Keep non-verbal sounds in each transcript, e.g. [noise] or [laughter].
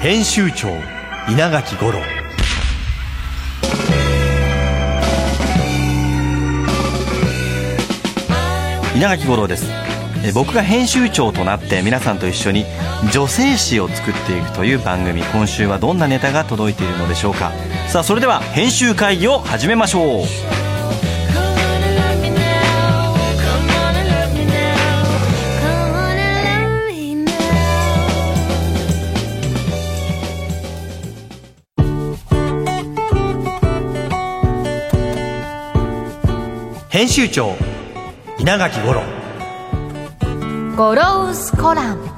編集長稲垣五郎。稲垣五郎です。僕が編集長となって皆さんと一緒に女性誌を作っていくという番組。今週はどんなネタが届いているのでしょうか。さあそれでは編集会議を始めましょう。編集長稲垣五郎。ゴロウスコラム。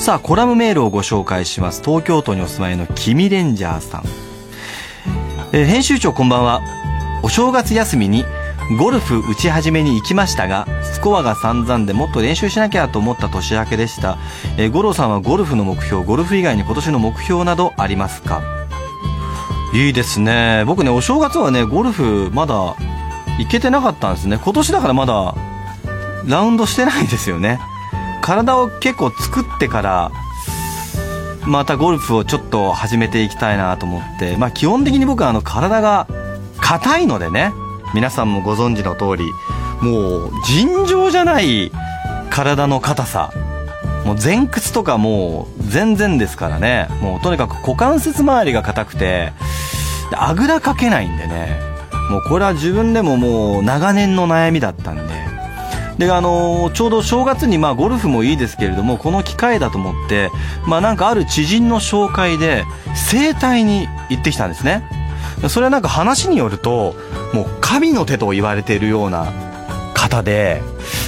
さあコラムメールをご紹介します。東京都にお住まいのキミレンジャーさん、えー編集長こんばんは。お正月休みにゴルフ打ち始めに行きましたがスコアが散々でもっと練習しなきゃと思った年明けでした、えー、五郎さんはゴルフの目標ゴルフ以外に今年の目標などありますか？いいですね。僕ねお正月はねゴルフまだ行けてなかったんですね。今年だからまだラウンドしてないですよね。体を結構作ってからまたゴルフをちょっと始めていきたいなと思って、まあ、基本的に僕はあの体が硬いのでね。皆さんもご存知の通りもう尋常じゃない体の硬さ。もう前屈とかもう全然ですからね。もうとにかく股関節周りが硬くてであぐらかけないんでねもうこれは自分でももう長年の悩みだったんで。であのちょうど正月にまあゴルフもいいですけれどもこの機会だと思ってまあなんかある知人の紹介で整体に行ってきたんですね。それはなんか話によるともう神の手と言われているような方で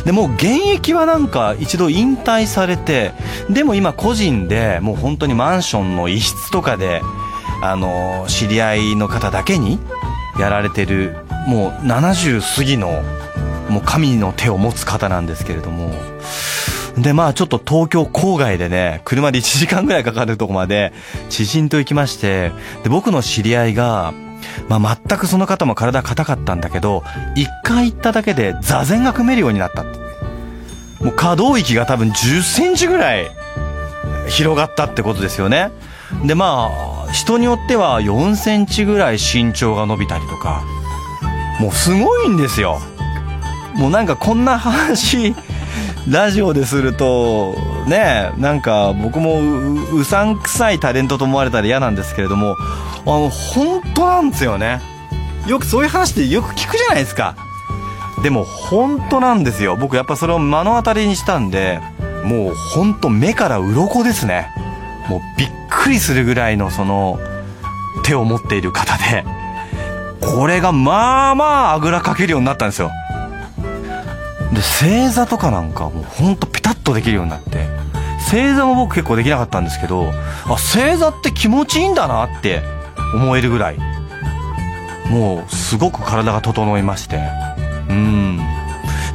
でもう現役はなんか一度引退されてでも今個人でもう本当にマンションの一室とかであの知り合いの方だけにやられてるもう70過ぎのもう神の手を持つ方なんですけれども。でまあちょっと東京郊外でね車で1時間ぐらいかかるとこまで知人と行きましてで僕の知り合いがまあ、全くその方も体硬かったんだけど一回行っただけで座禅が組めるようになったって。もう可動域が多分10センチぐらい広がったってことですよね。でまあ人によっては4センチぐらい身長が伸びたりとかもうすごいんですよ。もうなんかこんな話ラジオでするとねなんか僕もううさんくさいタレントと思われたら嫌なんですけれどもあの本当なんですよね。よくそういう話ってよく聞くじゃないですか。でも本当なんですよ。僕やっぱそれを目の当たりにしたんでもう本当目から鱗ですね。もうびっくりするぐらいのその手を持っている方でこれがまあまああぐらかけるようになったんですよ。で正座とかなんかもうほんとピタッとできるようになって正座も僕結構できなかったんですけどあ正座って気持ちいいんだなって思えるぐらいもうすごく体が整いましてうん。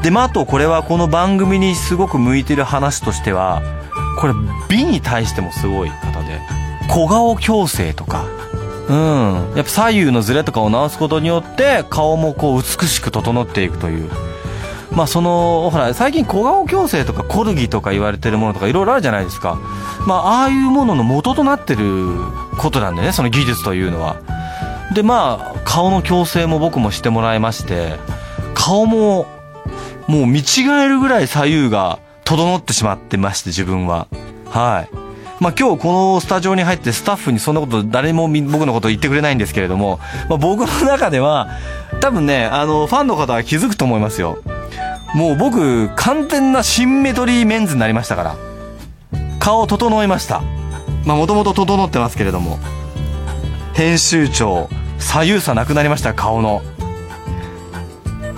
でまああとこれはこの番組にすごく向いてる話としてはこれ美に対してもすごい方で小顔矯正とか。うん。やっぱ左右のズレとかを直すことによって顔もこう美しく整っていくという。まあそのほら最近小顔矯正とかコルギとか言われてるものとかいろいろあるじゃないですか。まあああいうものの元となってることなんでねその技術というのは。でまあ顔の矯正も僕もしてもらいまして顔ももう見違えるぐらい左右が整ってしまってまして自分は。はい。まあ今日このスタジオに入ってスタッフにそんなこと誰も僕のこと言ってくれないんですけれども、まあ、僕の中では多分ねあのファンの方は気づくと思いますよ。もう僕完全なシンメトリーメンズになりましたから。顔整いました。まあもともと整ってますけれども。編集長左右差なくなりました顔の。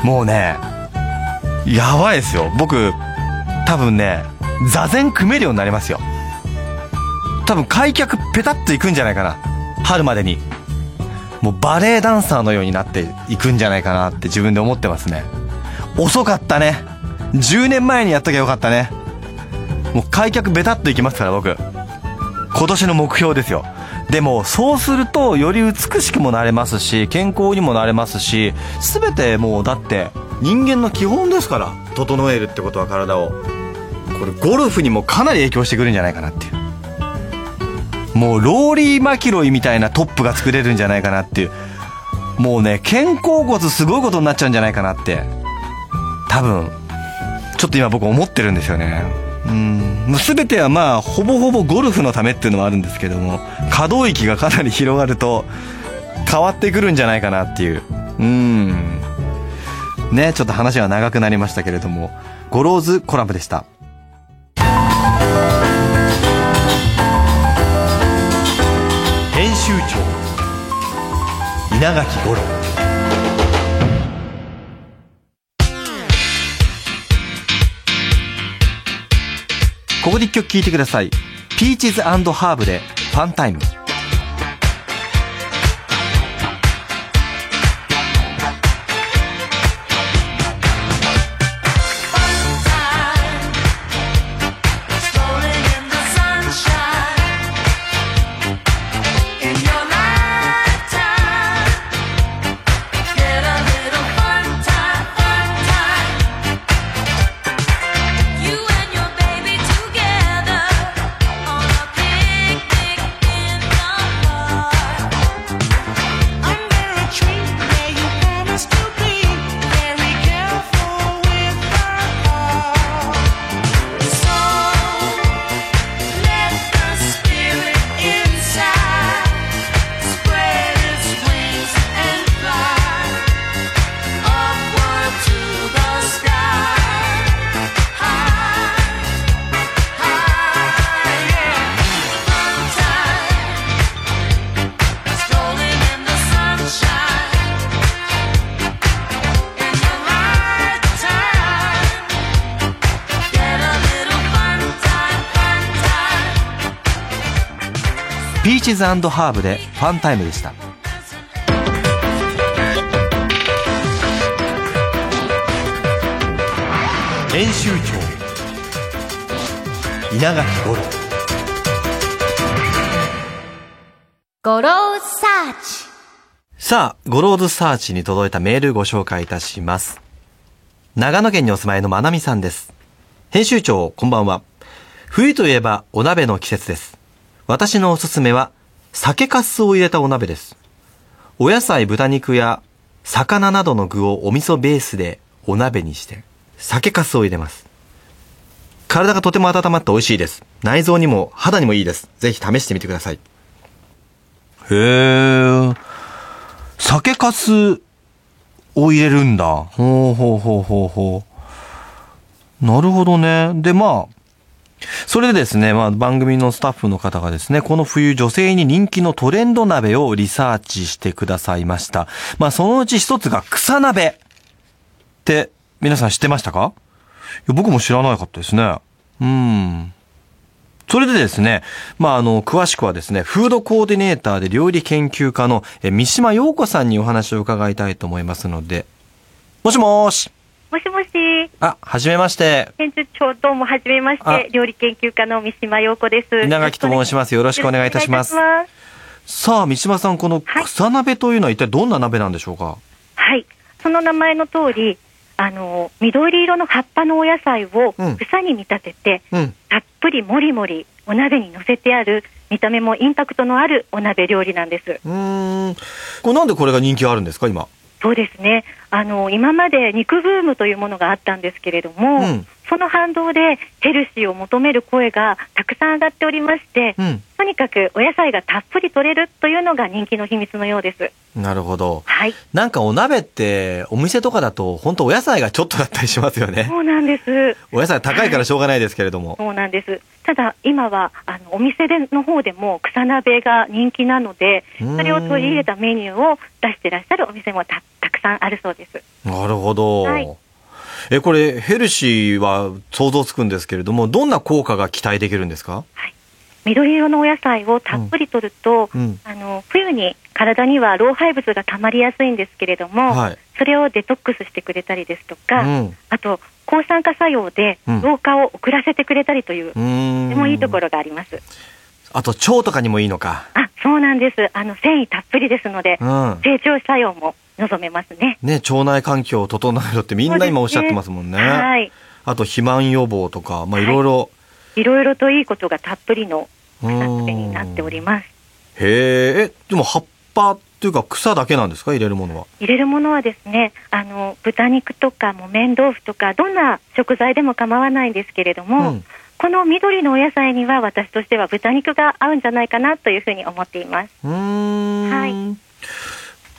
もうねやばいですよ。僕多分ね座禅組めるようになりますよ。多分開脚ペタッといくんじゃないかな。春までに。もうバレエダンサーのようになっていくんじゃないかなって自分で思ってますね。遅かったね。10年前にやっときゃよかったね。もう開脚ベタッといきますから僕。今年の目標ですよ。でもそうするとより美しくもなれますし健康にもなれますし全てもうだって人間の基本ですから。整えるってことは体を。これゴルフにもかなり影響してくるんじゃないかなっていう。もうローリー・マキロイみたいなトップが作れるんじゃないかなっていう。もうね肩甲骨すごいことになっちゃうんじゃないかなって。多分ちょっと今僕思ってるんですよね。うん。全てはまあほぼほぼゴルフのためっていうのもあるんですけども可動域がかなり広がると変わってくるんじゃないかなっていう。うん。ねちょっと話は長くなりましたけれどもゴローズコラムでした。稲垣吾郎。ここで一曲聴いてください。ピーチズ＆ハーブで Fun Time。ズ＆ハーブで Fun Time でした編集長稲垣吾郎ゴローズサーチさあ、ゴローズサーチに届いたメールご紹介いたします。長野県にお住まいのまなみさんです。編集長、こんばんは。冬といえばお鍋の季節です。私のおすすめは、酒粕を入れたお鍋です。お野菜、豚肉や魚などの具をお味噌ベースでお鍋にして、酒粕を入れます。体がとても温まって美味しいです。内臓にも肌にもいいです。ぜひ試してみてください。へー。酒粕を入れるんだ。ほうほうほうほうほう。なるほどね。で、まあ、それでですね、まあ番組のスタッフの方がですね、この冬女性に人気のトレンド鍋をリサーチしてくださいました。まあそのうち一つが草鍋って皆さん知ってましたか？いや僕も知らなかったですね。うん。それでですね、まあ、あの、詳しくはですね、フードコーディネーターで料理研究家の三島陽子さんにお話を伺いたいと思いますので、もしもーし。もしもし、あ、はじめまして。編集長どうもはじめましあて、料理研究家の三島陽子です。稲垣と申します。よろしくお願いいたしますさあ、三島さん、このはい草鍋というのは一体どんな鍋なんでしょうか？はい。その名前の通り、あの、緑色の葉っぱのお野菜をうん草に見立てて、うん。たっぷりもりもりお鍋に乗せてある、見た目もインパクトのあるお鍋料理なんです。うーん。これなんでこれが人気あるんですか、今？そうですね。あの、今まで肉ブームというものがあったんですけれども、うんその反動でヘルシーを求める声がたくさん上がっておりまして、うん。とにかくお野菜がたっぷり取れるというのが人気の秘密のようです。なるほど。はい。なんかお鍋って、お店とかだと、本当お野菜がちょっとだったりしますよね。そうなんです。お野菜高いからしょうがないですけれども。そうなんです。ただ今はあのお店での方でも草鍋が人気なので、うんそれを取り入れたメニューを出してらっしゃるお店もたたくさんあるそうです。なるほど。はいえ、これ、ヘルシーは想像つくんですけれども、どんな効果が期待できるんですか？緑色のお野菜をたっぷり取ると、うん。あの冬に体には老廃物がたまりやすいんですけれども、はい。それをデトックスしてくれたりですとか、うん。あと抗酸化作用でうん老化を遅らせてくれたりという。とてもいいところがあります。あと、腸とかにもいいのか。あ、そうなんです。あの繊維たっぷりですのでう、ん。成長作用も望めますね。ね、腸内環境を整えろってみんな今おっしゃってますもんね。はい。あと肥満予防とか、まあはいいろいろ。いろいろといいことがたっぷりのうん草鍋になっております。へえ、え、でも葉っぱっていうか草だけなんですか？入れるものは。入れるものはですね、あの、豚肉とか木綿豆腐とか、どんな食材でも構わないんですけれども、うんこの緑のお野菜には私としては豚肉が合うんじゃないかなというふうに思っています。はい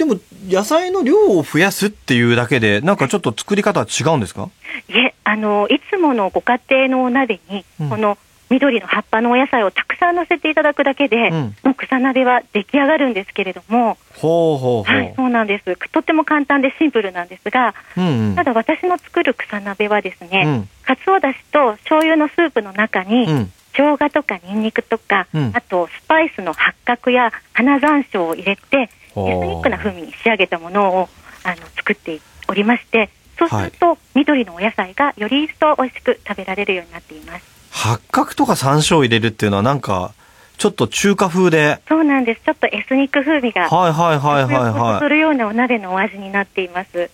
でも、野菜の量を増やすっていうだけで、なんかちょっと作り方は違うんですか？いえ、あの、いつものご家庭のお鍋に、うん。この緑の葉っぱのお野菜をたくさん乗せていただくだけで、うん。もう草鍋は出来上がるんですけれども、ほうほう。はい、そうなんです。とっても簡単でシンプルなんですが、うんうん。ただ私の作る草鍋はですね、うん。かつおだしと醤油のスープの中に、うん。生姜とかニンニクとか、うん。あとスパイスの八角や花山椒を入れて、エスニックな風味に仕上げたものをあの作っておりまして、そうすると、緑のお野菜がより一層美味しく食べられるようになっています。八角とか山椒を入れるっていうのはなんか、ちょっと中華風で。そうなんです。ちょっとエスニック風味が、はいはいはいはいはい。そるようなお鍋のお味になっています。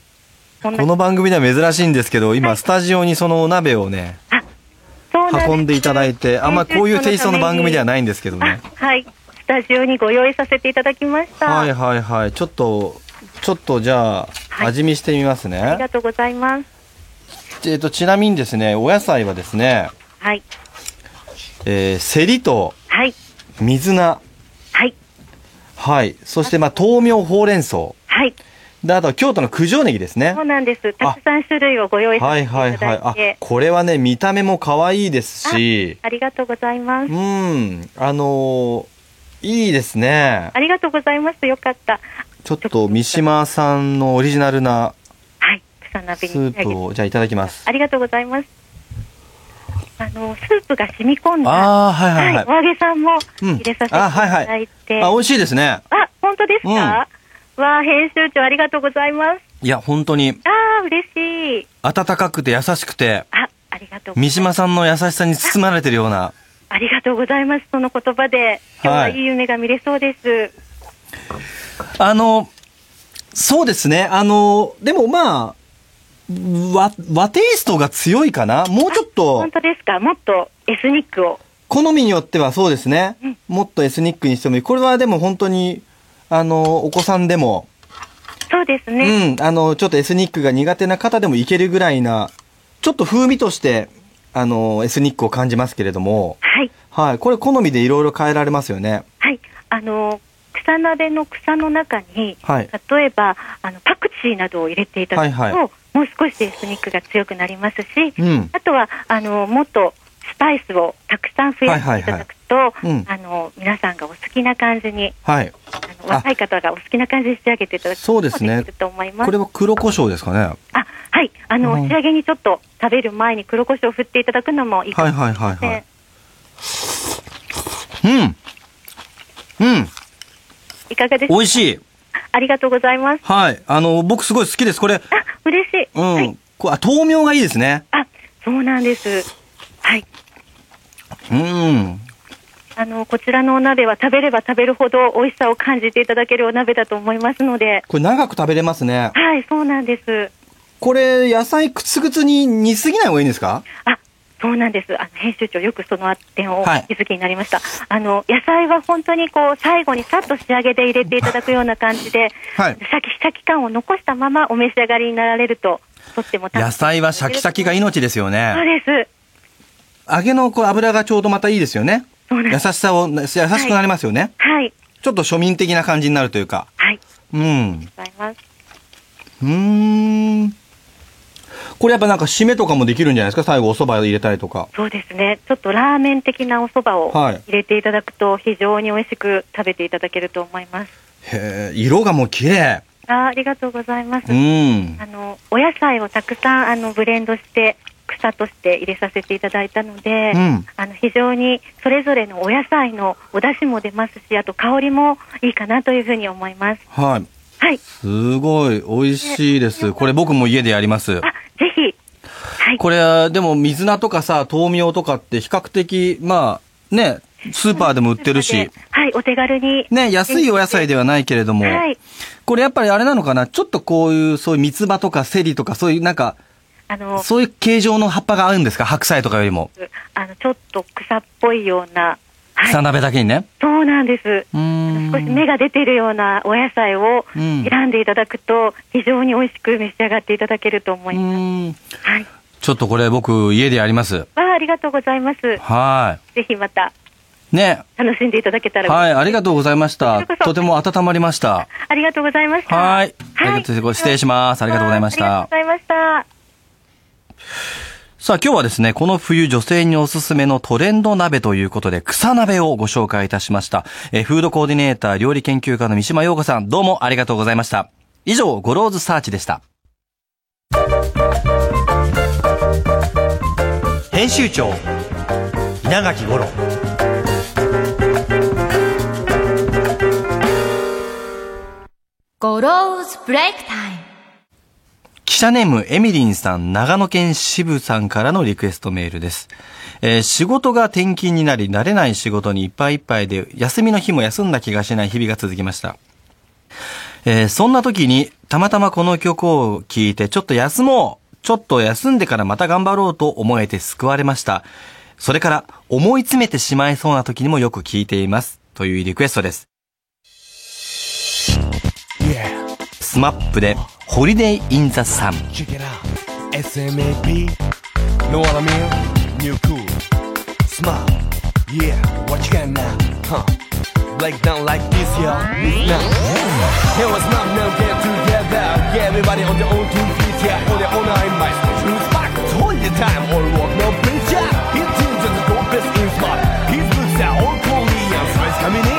この番組では珍しいんですけど、今、はいスタジオにそのお鍋をね、運んでいただいて、あんまこういうテイストの番組ではないんですけどね。あはい。スタジオにご用意させていただきました。はいはいはい。ちょっと、ちょっとじゃあ、はい味見してみますありね。がとうございます。えっと、ちなみにですね、お野菜はですね、はい。えー、セリとはい。水菜、はい。はい。そして、まあ、豆苗、ほうれん草。はい。で、あとは京都の九条ネギですねそう。なんです。たくさん種類をご用意さはいせていたはいはい。あこれはね、見た目も可愛いですし、ありがとうございます。うん、あのーいいですね。ありがとうございます。よかった。ちょっと三島さんのオリジナルなはい。草鍋スープを、じゃあいただきます。ありがとうございます。あの、スープが染み込んだ。ああ、はいはいはい。お揚げさんもうん入れさせていただいて。あ、美味しいですね。あ、本当ですか、わあ、編集長ありがとうございます。いや、本当に、ああ、嬉しい。温かくて優しくて、あ、ありがとうございます。三島さんの優しさに包まれてるような、ありがとうございます。その言葉で、今日はいい夢が見れそうです。あの、そうですね。あの、でもまあ、和、和テイストが強いかな？もうちょっと本、当ですか？もっとエスニックを。好みによってはそうですねうん。もっとエスニックにしてもいい。これはでも本当に、あの、お子さんでも、そうですね。うん、あの、ちょっとエスニックが苦手な方でもいけるぐらいな、ちょっと風味として、あの、エスニックを感じますけれども、はい。はい。これ好みでいろいろ変えられますよね。はい。あの、草鍋の草の中に、はい。例えば、あの、パクチーなどを入れていただくと、はいはいもう少しエスニックが強くなりますし、うん。あとは、あの、もっとスパイスをたくさん増やしていただくと、いはいうんあの、皆さんがお好きな感じに、はい。あの若い方がお好きな感じに仕上げていただくそうですねできると思います。これは黒胡椒ですかね。あ、はい。あの、うん仕上げにちょっと食べる前に黒胡椒を振っていただくのもいいかはいもしれません。はいはいはい。うん。うん。いかがですか？美味しい。ありがとうございます。はい。あの、僕すごい好きです。これ、あ、嬉しい。うん。はい。こあ、豆苗がいいですね。あ、そうなんです。はい。うん。あの、こちらのお鍋は食べれば食べるほど美味しさを感じていただけるお鍋だと思いますので、これ長く食べれますね。はい、そうなんです。これ、野菜くつくつに煮すぎない方がいいんですか？あ、そうなんです。あの、編集長よくその点を気づきになりました。あの、野菜は本当にこう、最後にさっと仕上げで入れていただくような感じで、はいシャキシャキ感を残したままお召し上がりになられると、とっても野菜はシャキシャキが命ですよそうね。です。揚げのこう油がちょうどまたいいですよね。優。しさを、優しくなりますよね。はい。ちょっと庶民的な感じになるというか。はい。うん。ございます。うーん。これやっぱなんか締めとかもできるんじゃないですか？最後お蕎麦入れたりとか。そうですね。ちょっとラーメン的なお蕎麦をはい入れていただくと非常に美味しく食べていただけると思います。へえ、色がもう綺麗。あありがとうございます。うん。あの、お野菜をたくさんあのブレンドして草として入れさせていただいたので、うんあの非常にそれぞれのお野菜のお出汁も出ますし、あと香りもいいかなというふうに思います。はい。はい。すごい美味しいです。これ僕も家でやります。あ、ぜひ。はい。これ、でも水菜とかさ、豆苗とかって比較的、まあ、ね、スーパーでも売ってるし、はい、お手軽に。ね、安いお野菜ではないけれども、はい。これやっぱりあれなのかな？ちょっとこういう、そういう三つ葉とかセリとか、そういうなんか、あの、そういう形状の葉っぱがあるんですか？白菜とかよりも。あの、ちょっと草っぽいような、はい草鍋だけにね。そうなんです。少し芽が出ているようなお野菜をうん選んでいただくと、非常に美味しく召し上がっていただけると思ういます。はい。ちょっとこれ僕家でやります。わあ、ありがとうございます。はぜひまたい。ね。楽しんでいただけたら。はい、ありがとうございましたとても温まりました。ありがとうございました。はいありがとうござい失礼しますありがとうございましたありがとうございました。さあ今日はですね、この冬女性におすすめのトレンド鍋ということで草鍋をご紹介いたしました。えーフードコーディネーター料理研究家の三島陽子さん、どうもありがとうございました。以上、ゴローズサーチでした。編集長稲垣五郎ゴローズブレイクタイム記者ネームエミリンさん、長野県支部さんからのリクエストメールです。えー仕事が転勤になり、慣れない仕事にいっぱいいっぱいで、休みの日も休んだ気がしない日々が続きました。えーそんな時に、たまたまこの曲を聴いて、ちょっと休もうちょっと休んでからまた頑張ろうと思えて救われました。それから、思い詰めてしまいそうな時にもよく聴いています。というリクエストです。スマップで、ホリデイ・イン・ザ・サン。SMAP. Know what I mean? New cool. Smile. Yeah, what you got now? Huh? Break down like this, yo. Now. Here was not now get together. Yeah, everybody on their own two feet. Yeah, on their own nine miles. Choose back. All the time. All walk, no preach. Yeah, his team just go best in smart. His boots are all Korean. Stripes coming in.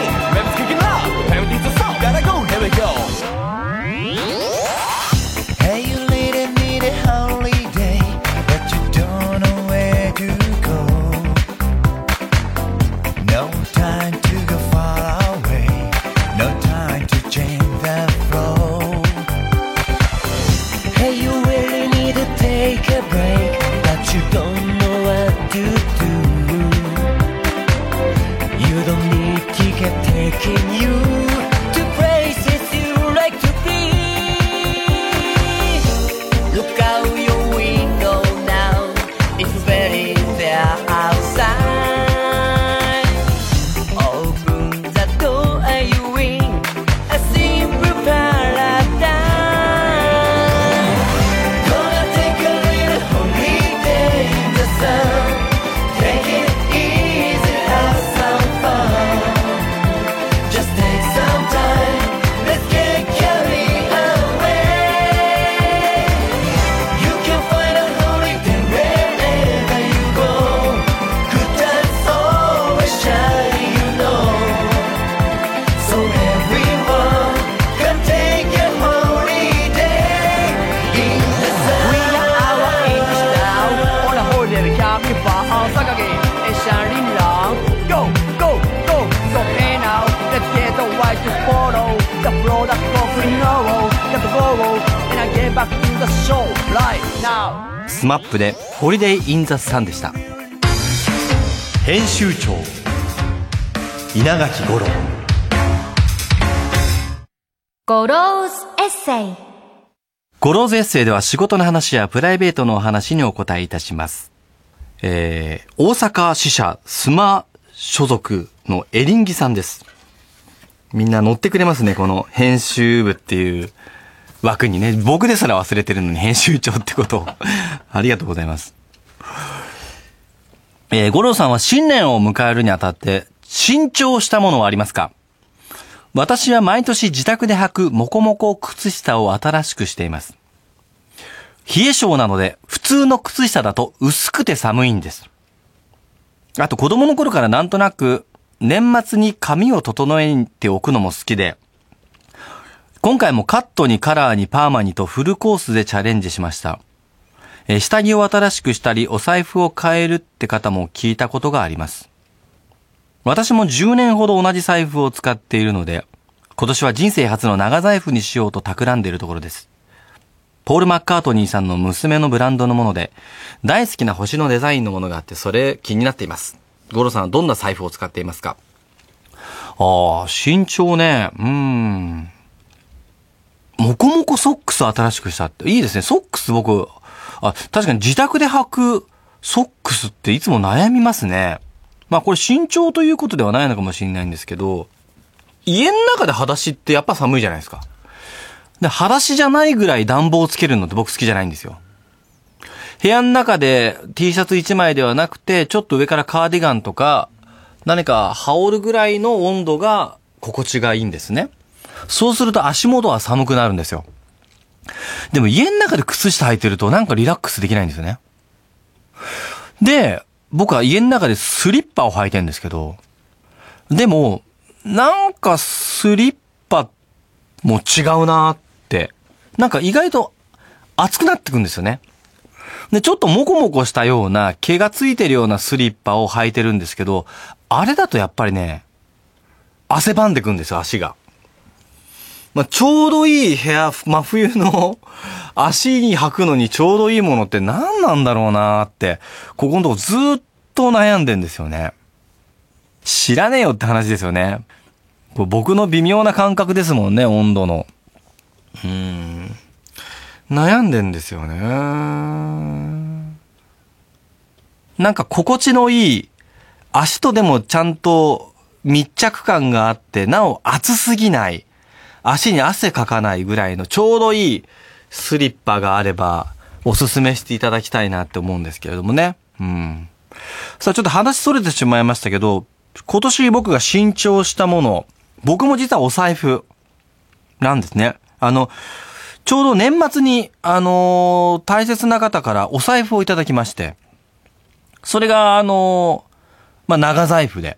Right now スマップで、 Holiday in the Sun でした。編集長稲垣吾郎ゴローズエッセイゴローズエッセイでは仕事の話やプライベートのお話にお答えいたします。えー、大阪支社スマ所属のエリンギさんです。みんな乗ってくれますね、この編集部っていう枠にね。僕ですら忘れてるのに編集長ってことを。[laughs] ありがとうございます。えー、五郎さんは新年を迎えるにあたって、新調したものはありますか？私は毎年自宅で履くモコモコ靴下を新しくしています。冷え性なので、普通の靴下だと薄くて寒いんです。あと子供の頃からなんとなく、年末に髪を整えておくのも好きで、今回もカットにカラーにパーマにとフルコースでチャレンジしました。え下着を新しくしたり、お財布を変えるって方も聞いたことがあります。私も10年ほど同じ財布を使っているので、今年は人生初の長財布にしようと企んでいるところです。ポール・マッカートニーさんの娘のブランドのもので、大好きな星のデザインのものがあって、それ気になっています。ゴロさんはどんな財布を使っていますか？ああ、身長ね、うーん。もこもこソックス新しくしたって、いいですね。ソックス僕、あ、確かに自宅で履くソックスっていつも悩みますね。まあこれ身長ということではないのかもしれないんですけど、家の中で裸足ってやっぱ寒いじゃないですか。で、裸足じゃないぐらい暖房つけるのって僕好きじゃないんですよ。部屋の中で T シャツ1枚ではなくて、ちょっと上からカーディガンとか、何か羽織るぐらいの温度が心地がいいんですね。そうすると足元は寒くなるんですよ。でも家の中で靴下履いてるとなんかリラックスできないんですよね。で、僕は家の中でスリッパを履いてるんですけど、でも、なんかスリッパも違うなーって、なんか意外と熱くなってくんですよね。で、ちょっとモコモコしたような毛がついてるようなスリッパを履いてるんですけど、あれだとやっぱりね、汗ばんでくんですよ、足が。まあ、ちょうどいい部屋、真冬の [laughs] 足に履くのにちょうどいいものって何なんだろうなーって、ここのとこずっと悩んでんですよね。知らねえよって話ですよね。僕の微妙な感覚ですもんね、温度の。うん。悩んでんですよね。なんか心地のいい、足とでもちゃんと密着感があって、なお熱すぎない、足に汗かかないぐらいのちょうどいいスリッパがあれば、おすすめしていただきたいなって思うんですけれどもね。うん。さあちょっと話それてしまいましたけど、今年僕が新調したもの、僕も実はお財布なんですね。あの、ちょうど年末に、あのー大切な方からお財布をいただきまして、それが、あのーまあ、長財布で。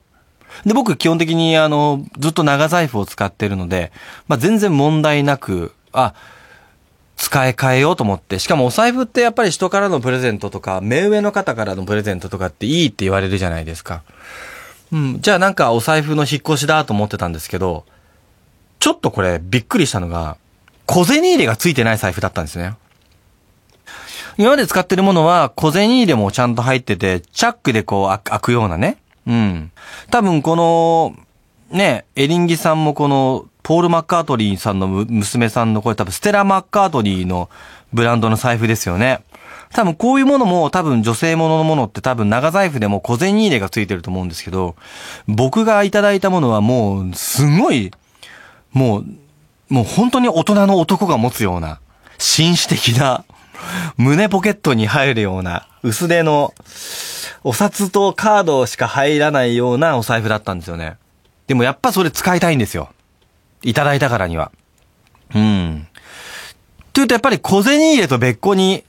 で、僕基本的に、あの、ずっと長財布を使ってるので、まあ、全然問題なく、あ、使い替えようと思って、しかもお財布ってやっぱり人からのプレゼントとか、目上の方からのプレゼントとかっていいって言われるじゃないですか。うん、じゃあなんかお財布の引っ越しだと思ってたんですけど、ちょっとこれびっくりしたのが、小銭入れがついてない財布だったんですね。今まで使ってるものは小銭入れもちゃんと入ってて、チャックでこう開くようなね。うん。多分この、ね、エリンギさんもこの、ポール・マッカートリーさんの娘さんのこれ多分ステラ・マッカートリーのブランドの財布ですよね。多分こういうものも多分女性もののものって多分長財布でも小銭入れがついてると思うんですけど、僕がいただいたものはもうすごい、もう、もう本当に大人の男が持つような、紳士的な、胸ポケットに入るような、薄手の、お札とカードしか入らないようなお財布だったんですよね。でもやっぱそれ使いたいんですよ。いただいたからには。うん。というとやっぱり小銭入れと別個に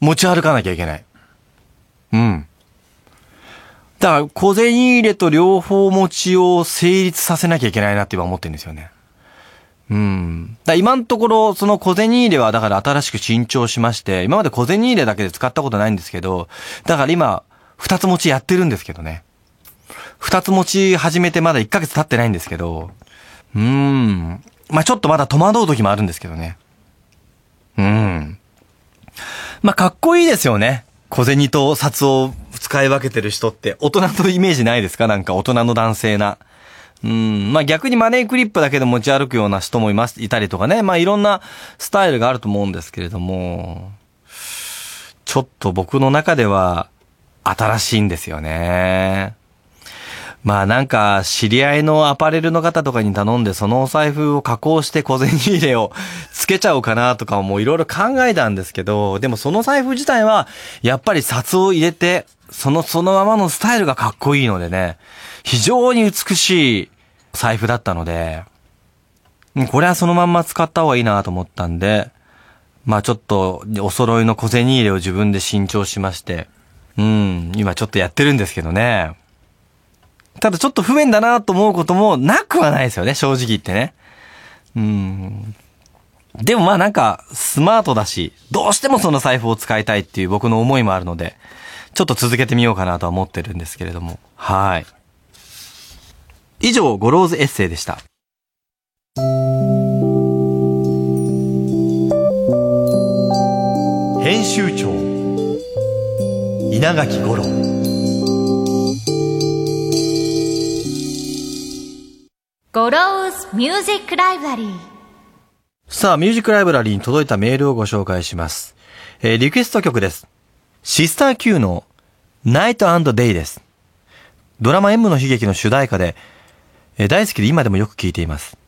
持ち歩かなきゃいけない。うん。だから小銭入れと両方持ちを成立させなきゃいけないなって今思ってるんですよね。うん。だ今のところ、その小銭入れはだから新しく新調しまして、今まで小銭入れだけで使ったことないんですけど、だから今、二つ持ちやってるんですけどね。二つ持ち始めてまだ1ヶ月経ってないんですけど、うーん。まあちょっとまだ戸惑う時もあるんですけどね。うん。まあかっこいいですよね。小銭と札を使い分けてる人って、大人のイメージないですか？なんか大人の男性な。うん。まあ逆にマネークリップだけで持ち歩くような人もいます、いたりとかね。まあいろんなスタイルがあると思うんですけれども、ちょっと僕の中では新しいんですよね。まあなんか、知り合いのアパレルの方とかに頼んで、そのお財布を加工して小銭入れをつけちゃおうかなとかもいろいろ考えたんですけど、でもその財布自体は、やっぱり札を入れて、その、そのままのスタイルがかっこいいのでね、非常に美しい財布だったので、これはそのまんま使った方がいいなと思ったんで、まあちょっとお揃いの小銭入れを自分で新調しまして、うん、今ちょっとやってるんですけどね。ただちょっと不便だなと思うこともなくはないですよね、正直言ってね。うん。でもまあなんか、スマートだし、どうしてもその財布を使いたいっていう僕の思いもあるので、ちょっと続けてみようかなとは思ってるんですけれども。はい。以上、ゴローズエッセイでした。編集長稲垣吾郎ゴローズミュージックライブラリーさあ、ミュージックライブラリーに届いたメールをご紹介します。えーリクエスト曲です。シスター Q の Night and Day です。ドラマ M の悲劇の主題歌で、え大好きで今でもよく聴いています。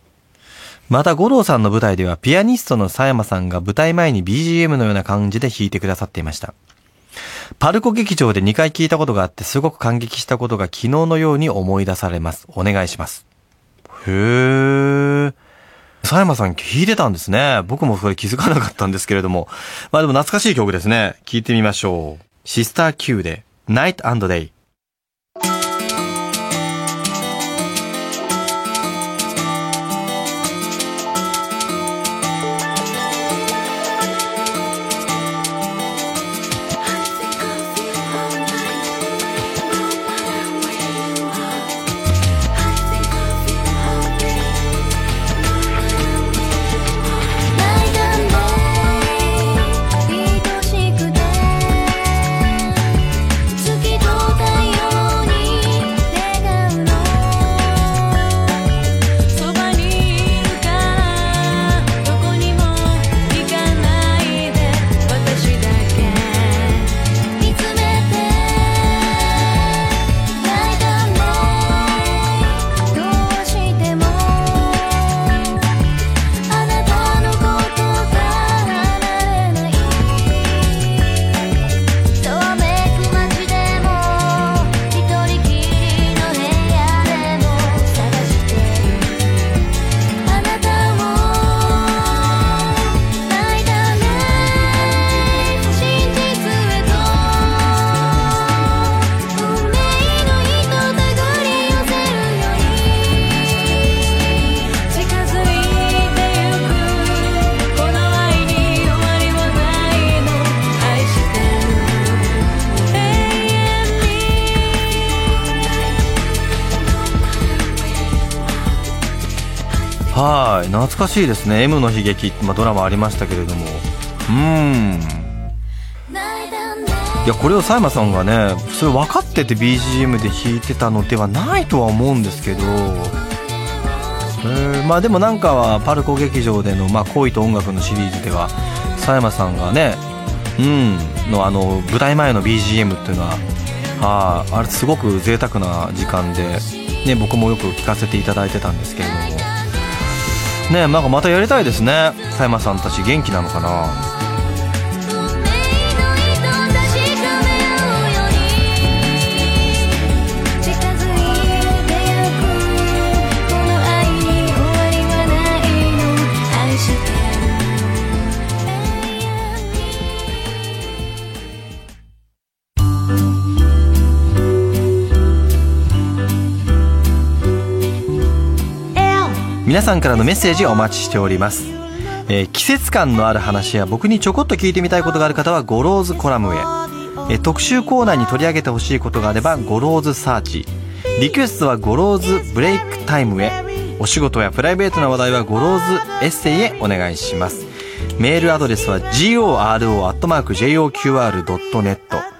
また、吾郎さんの舞台では、ピアニストの佐山さんが舞台前に BGM のような感じで弾いてくださっていました。パルコ劇場で2回聞いたことがあって、すごく感激したことが昨日のように思い出されます。お願いします。へー。佐山さん弾いてたんですね。僕もそれ気づかなかったんですけれども。まあでも懐かしい曲ですね。聴いてみましょう。シスター Q で、Night and Day。はい。懐かしいですね。M の悲劇、まあドラマありましたけれども。うーん。いや、これを佐山さんがね、それ分かってて BGM で弾いてたのではないとは思うんですけど、えーまあでもなんかはパルコ劇場での、まあ恋と音楽のシリーズでは、佐山さんがね、うん、のあの、舞台前の BGM っていうのは、ああ、あれすごく贅沢な時間で、ね、僕もよく聞かせていただいてたんですけれども、ね、なんかまたやりたいですね。佐山さんたち元気なのかな？皆さんからのメッセージをお待ちしております、えー季節感のある話や僕にちょこっと聞いてみたいことがある方はゴローズコラムへ、えー特集コーナーに取り上げてほしいことがあればゴローズサーチ。リクエストはゴローズブレイクタイムへ。お仕事やプライベートな話題はゴローズエッセイへお願いします。メールアドレスは goro.joqr.net